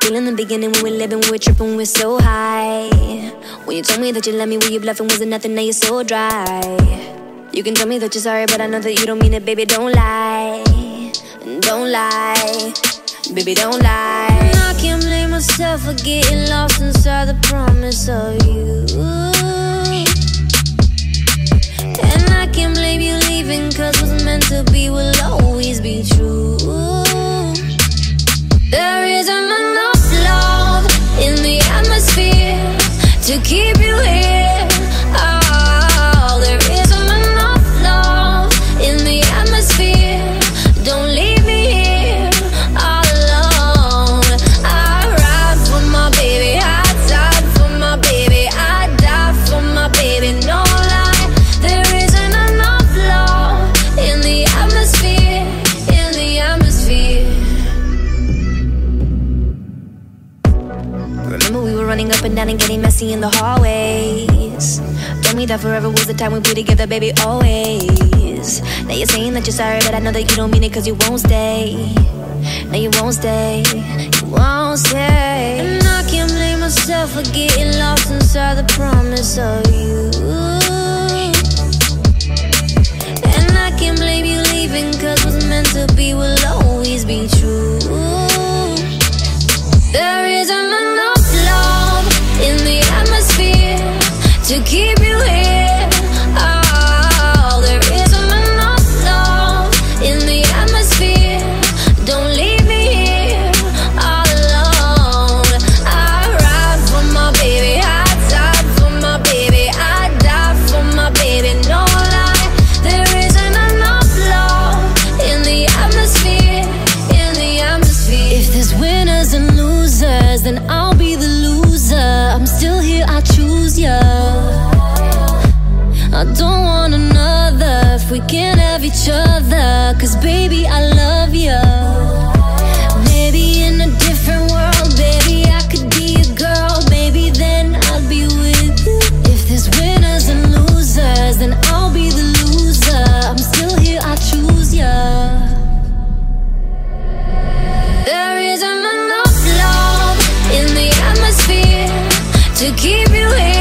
feel in the beginning when we're living, we're tripping, we're so high. When you told me that you love me, were you bluffing? Wasn't nothing, now you're so dry. You can tell me that you're sorry, but I know that you don't mean it, baby. Don't lie, don't lie, baby, don't lie. I can't blame myself for getting lost inside the promise of you. To keep you getting messy in the hallways. Told me that forever was the time we'd be together, baby, always. Now you're saying that you're sorry, but I know that you don't mean it cause you won't stay. Now you won't stay, you won't stay. And I can't blame myself for getting lost inside the promise of you. To keep looking of each other Cause baby I love you Maybe in a different world Baby I could be a girl. Maybe then I'll be with you. If there's winners and losers Then I'll be the loser. I'm still here, I choose you there isn't enough love in the atmosphere to keep you here.